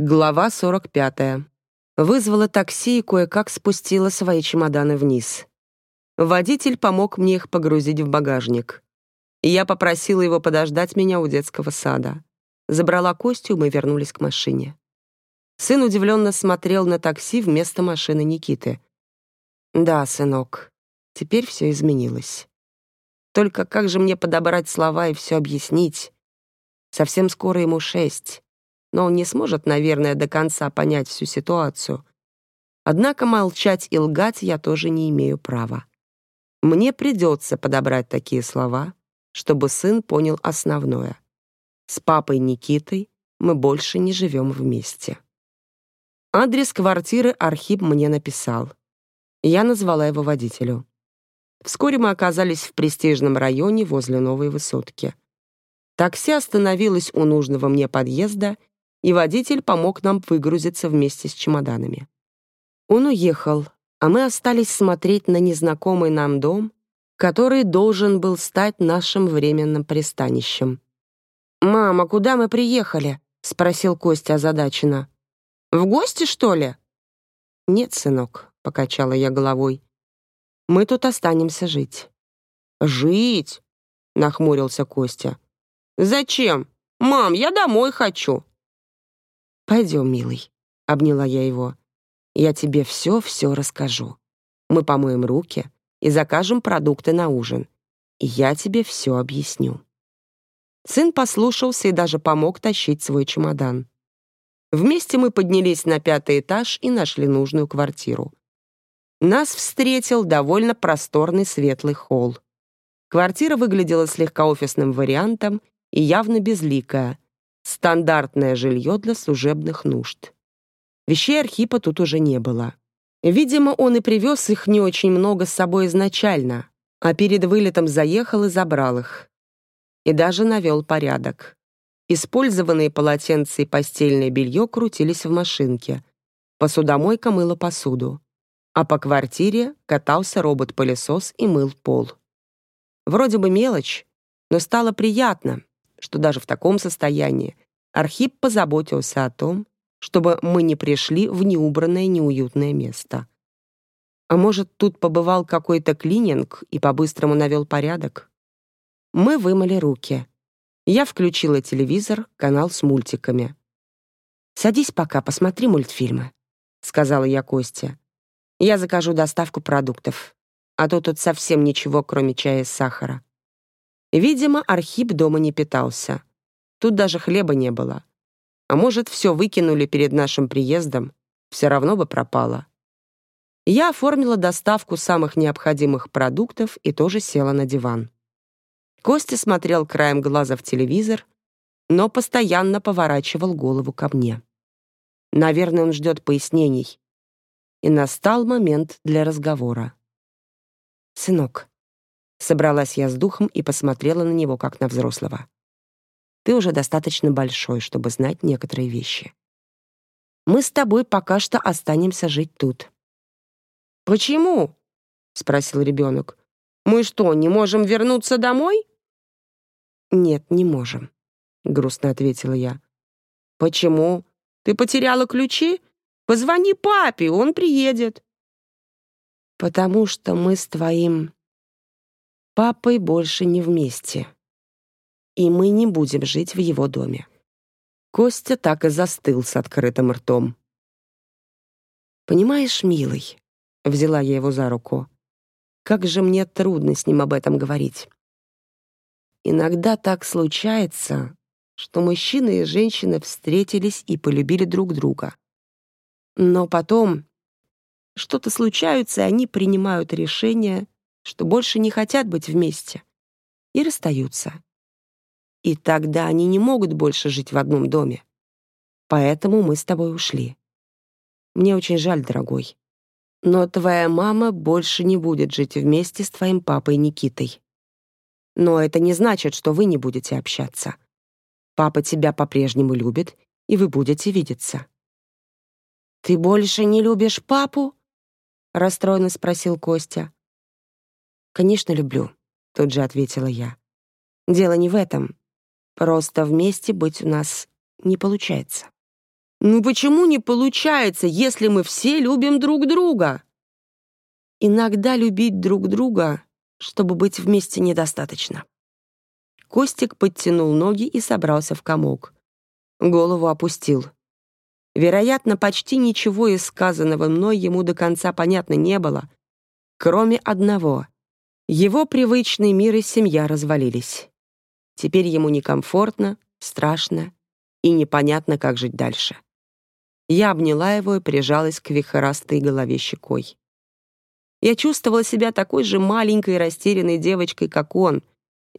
Глава 45. Вызвала такси и кое-как спустила свои чемоданы вниз. Водитель помог мне их погрузить в багажник. Я попросила его подождать меня у детского сада. Забрала Костю, и мы вернулись к машине. Сын удивленно смотрел на такси вместо машины Никиты. «Да, сынок, теперь все изменилось. Только как же мне подобрать слова и все объяснить? Совсем скоро ему шесть но он не сможет, наверное, до конца понять всю ситуацию. Однако молчать и лгать я тоже не имею права. Мне придется подобрать такие слова, чтобы сын понял основное. С папой Никитой мы больше не живем вместе. Адрес квартиры Архип мне написал. Я назвала его водителю. Вскоре мы оказались в престижном районе возле новой высотки. Такси остановилось у нужного мне подъезда, и водитель помог нам выгрузиться вместе с чемоданами. Он уехал, а мы остались смотреть на незнакомый нам дом, который должен был стать нашим временным пристанищем. «Мама, куда мы приехали?» — спросил Костя озадаченно. «В гости, что ли?» «Нет, сынок», — покачала я головой. «Мы тут останемся жить». «Жить?» — нахмурился Костя. «Зачем? Мам, я домой хочу». «Пойдем, милый», — обняла я его. «Я тебе все-все расскажу. Мы помоем руки и закажем продукты на ужин. И я тебе все объясню». Сын послушался и даже помог тащить свой чемодан. Вместе мы поднялись на пятый этаж и нашли нужную квартиру. Нас встретил довольно просторный светлый холл. Квартира выглядела слегка офисным вариантом и явно безликая, Стандартное жилье для служебных нужд. Вещей Архипа тут уже не было. Видимо, он и привез их не очень много с собой изначально, а перед вылетом заехал и забрал их. И даже навел порядок. Использованные полотенца и постельное белье крутились в машинке. Посудомойка мыла посуду. А по квартире катался робот-пылесос и мыл пол. Вроде бы мелочь, но стало приятно, что даже в таком состоянии Архип позаботился о том, чтобы мы не пришли в неубранное неуютное место. А может, тут побывал какой-то клининг и по-быстрому навел порядок? Мы вымыли руки. Я включила телевизор, канал с мультиками. «Садись пока, посмотри мультфильмы», — сказала я Косте. «Я закажу доставку продуктов, а то тут совсем ничего, кроме чая и сахара». Видимо, Архип дома не питался. Тут даже хлеба не было. А может, все выкинули перед нашим приездом, все равно бы пропало. Я оформила доставку самых необходимых продуктов и тоже села на диван. Костя смотрел краем глаза в телевизор, но постоянно поворачивал голову ко мне. Наверное, он ждет пояснений. И настал момент для разговора. «Сынок, Собралась я с духом и посмотрела на него, как на взрослого. Ты уже достаточно большой, чтобы знать некоторые вещи. Мы с тобой пока что останемся жить тут. «Почему?» — спросил ребенок. «Мы что, не можем вернуться домой?» «Нет, не можем», — грустно ответила я. «Почему? Ты потеряла ключи? Позвони папе, он приедет». «Потому что мы с твоим папой больше не вместе. И мы не будем жить в его доме. Костя так и застыл с открытым ртом. «Понимаешь, милый», — взяла я его за руку, «как же мне трудно с ним об этом говорить. Иногда так случается, что мужчина и женщина встретились и полюбили друг друга. Но потом что-то случается, и они принимают решение что больше не хотят быть вместе, и расстаются. И тогда они не могут больше жить в одном доме. Поэтому мы с тобой ушли. Мне очень жаль, дорогой. Но твоя мама больше не будет жить вместе с твоим папой Никитой. Но это не значит, что вы не будете общаться. Папа тебя по-прежнему любит, и вы будете видеться. «Ты больше не любишь папу?» — расстроенно спросил Костя. «Конечно, люблю», — тут же ответила я. «Дело не в этом. Просто вместе быть у нас не получается». Ну почему не получается, если мы все любим друг друга? Иногда любить друг друга, чтобы быть вместе, недостаточно. Костик подтянул ноги и собрался в комок. Голову опустил. Вероятно, почти ничего из сказанного мной ему до конца понятно не было, кроме одного. Его привычный мир и семья развалились. Теперь ему некомфортно, страшно и непонятно, как жить дальше. Я обняла его и прижалась к вихорастой голове щекой. Я чувствовала себя такой же маленькой растерянной девочкой, как он.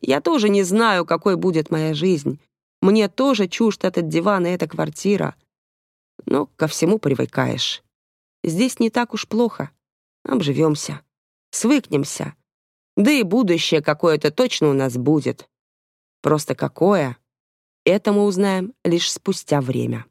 Я тоже не знаю, какой будет моя жизнь. Мне тоже чужд этот диван и эта квартира — но ко всему привыкаешь. Здесь не так уж плохо. Обживемся, свыкнемся. Да и будущее какое-то точно у нас будет. Просто какое? Это мы узнаем лишь спустя время.